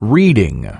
reading.